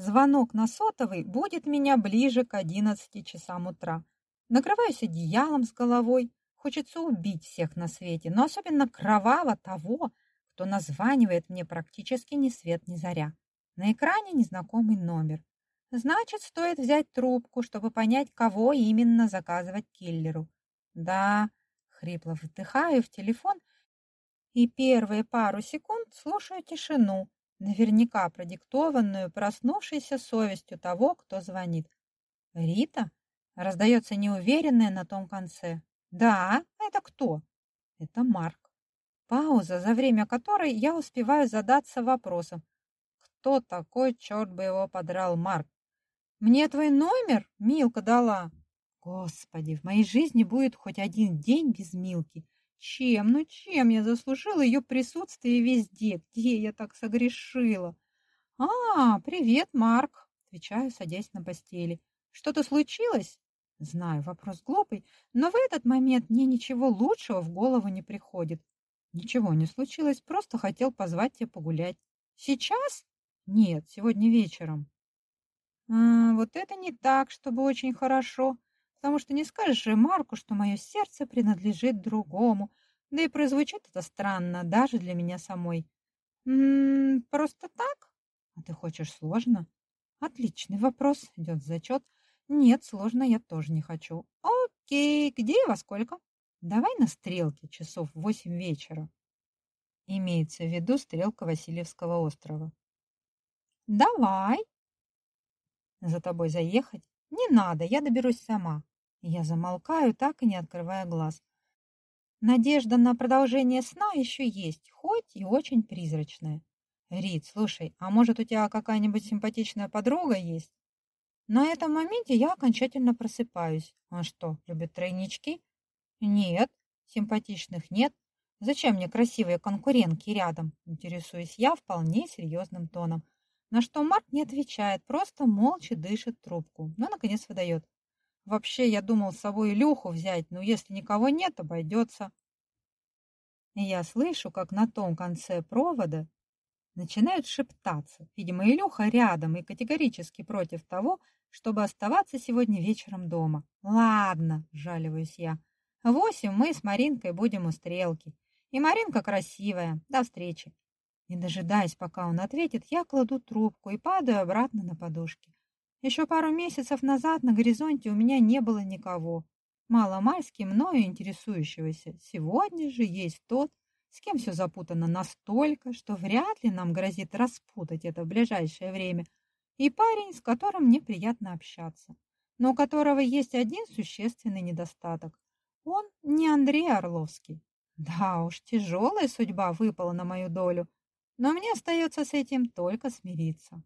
Звонок на сотовый будет меня ближе к одиннадцати часам утра. Накрываюсь одеялом с головой. Хочется убить всех на свете, но особенно кроваво того, кто названивает мне практически ни свет ни заря. На экране незнакомый номер. Значит, стоит взять трубку, чтобы понять, кого именно заказывать киллеру. Да, хрипло вдыхаю в телефон и первые пару секунд слушаю тишину, наверняка продиктованную проснувшейся совестью того, кто звонит. «Рита?» — раздается неуверенное на том конце. «Да, это кто?» «Это Марк». Пауза, за время которой я успеваю задаться вопросом. «Кто такой, черт бы его подрал, Марк?» «Мне твой номер Милка дала». «Господи, в моей жизни будет хоть один день без Милки». Чем, ну чем я заслужила ее присутствие везде? Где я так согрешила? А, привет, Марк, отвечаю, садясь на постели. Что-то случилось? Знаю, вопрос глупый, но в этот момент мне ничего лучшего в голову не приходит. Ничего не случилось, просто хотел позвать тебя погулять. Сейчас? Нет, сегодня вечером. А, вот это не так, чтобы очень хорошо потому что не скажешь же Марку, что мое сердце принадлежит другому, да и прозвучит это странно даже для меня самой. М -м, просто так? А ты хочешь сложно? Отличный вопрос, идет зачет. Нет, сложно я тоже не хочу. Окей, где и во сколько? Давай на стрелке часов в восемь вечера. Имеется в виду стрелка Васильевского острова. Давай. За тобой заехать? Не надо, я доберусь сама. Я замолкаю, так и не открывая глаз. Надежда на продолжение сна еще есть, хоть и очень призрачная. Рит, слушай, а может у тебя какая-нибудь симпатичная подруга есть? На этом моменте я окончательно просыпаюсь. А что, любит тройнички? Нет, симпатичных нет. Зачем мне красивые конкурентки рядом? Интересуюсь я вполне серьезным тоном. На что Марк не отвечает, просто молча дышит трубку, но наконец выдает. Вообще, я думал с собой Илюху взять, но если никого нет, обойдется. И я слышу, как на том конце провода начинают шептаться. Видимо, Илюха рядом и категорически против того, чтобы оставаться сегодня вечером дома. Ладно, жалуюсь я. Восемь мы с Маринкой будем у стрелки. И Маринка красивая. До встречи. Не дожидаясь, пока он ответит, я кладу трубку и падаю обратно на подушки. Еще пару месяцев назад на горизонте у меня не было никого. Мало-мальски мною интересующегося. Сегодня же есть тот, с кем все запутано настолько, что вряд ли нам грозит распутать это в ближайшее время. И парень, с которым мне приятно общаться, но у которого есть один существенный недостаток. Он не Андрей Орловский. Да уж, тяжелая судьба выпала на мою долю, но мне остается с этим только смириться.